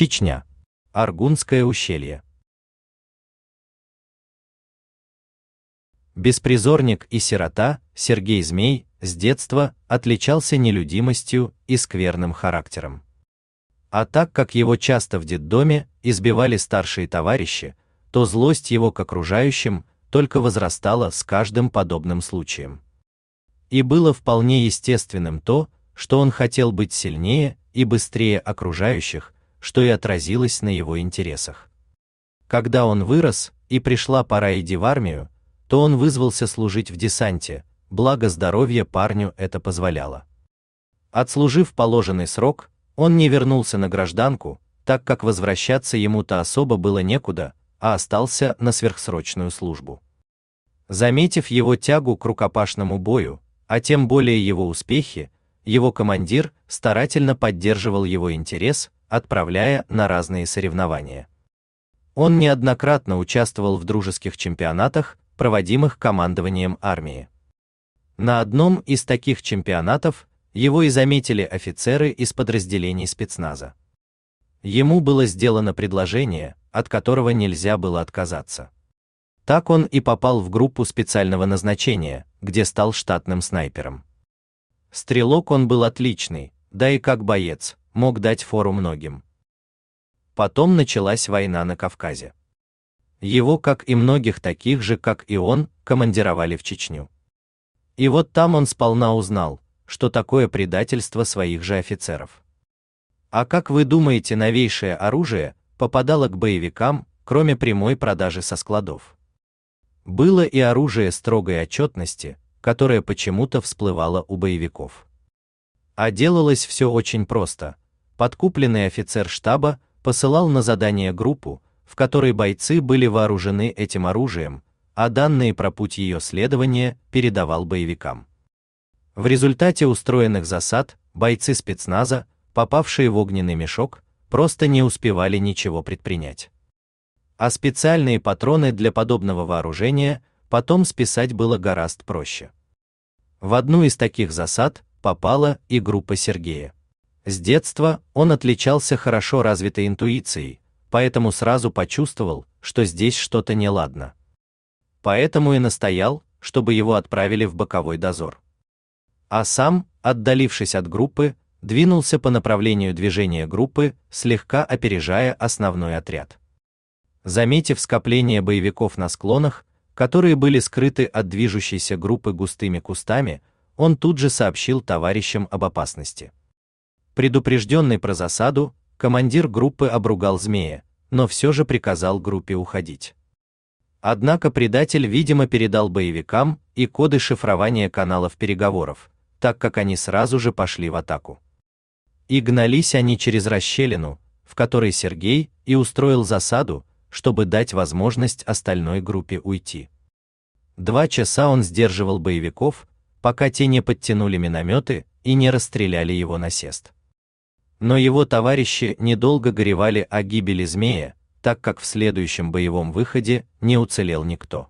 Чечня. Аргунское ущелье. Беспризорник и сирота Сергей Змей с детства отличался нелюдимостью и скверным характером. А так как его часто в детдоме избивали старшие товарищи, то злость его к окружающим только возрастала с каждым подобным случаем. И было вполне естественным то, что он хотел быть сильнее и быстрее окружающих, что и отразилось на его интересах. Когда он вырос и пришла пора идти в армию, то он вызвался служить в десанте, благо здоровье парню это позволяло. Отслужив положенный срок, он не вернулся на гражданку, так как возвращаться ему-то особо было некуда, а остался на сверхсрочную службу. Заметив его тягу к рукопашному бою, а тем более его успехи, его командир старательно поддерживал его интерес, отправляя на разные соревнования. Он неоднократно участвовал в дружеских чемпионатах, проводимых командованием армии. На одном из таких чемпионатов его и заметили офицеры из подразделений спецназа. Ему было сделано предложение, от которого нельзя было отказаться. Так он и попал в группу специального назначения, где стал штатным снайпером. Стрелок он был отличный, да и как боец, мог дать фору многим. Потом началась война на Кавказе. Его, как и многих таких же, как и он, командировали в Чечню. И вот там он сполна узнал, что такое предательство своих же офицеров. А как вы думаете, новейшее оружие попадало к боевикам, кроме прямой продажи со складов? Было и оружие строгой отчетности, которое почему-то всплывало у боевиков. А делалось все очень просто. Подкупленный офицер штаба посылал на задание группу, в которой бойцы были вооружены этим оружием, а данные про путь ее следования передавал боевикам. В результате устроенных засад бойцы спецназа, попавшие в огненный мешок, просто не успевали ничего предпринять а специальные патроны для подобного вооружения потом списать было гораздо проще. В одну из таких засад попала и группа Сергея. С детства он отличался хорошо развитой интуицией, поэтому сразу почувствовал, что здесь что-то неладно. Поэтому и настоял, чтобы его отправили в боковой дозор. А сам, отдалившись от группы, двинулся по направлению движения группы, слегка опережая основной отряд. Заметив скопление боевиков на склонах, которые были скрыты от движущейся группы густыми кустами, он тут же сообщил товарищам об опасности. Предупрежденный про засаду, командир группы обругал змея, но все же приказал группе уходить. Однако предатель, видимо, передал боевикам и коды шифрования каналов переговоров, так как они сразу же пошли в атаку. И гнались они через расщелину, в которой Сергей и устроил засаду, чтобы дать возможность остальной группе уйти. Два часа он сдерживал боевиков, пока те не подтянули минометы и не расстреляли его насест. Но его товарищи недолго горевали о гибели змея, так как в следующем боевом выходе не уцелел никто.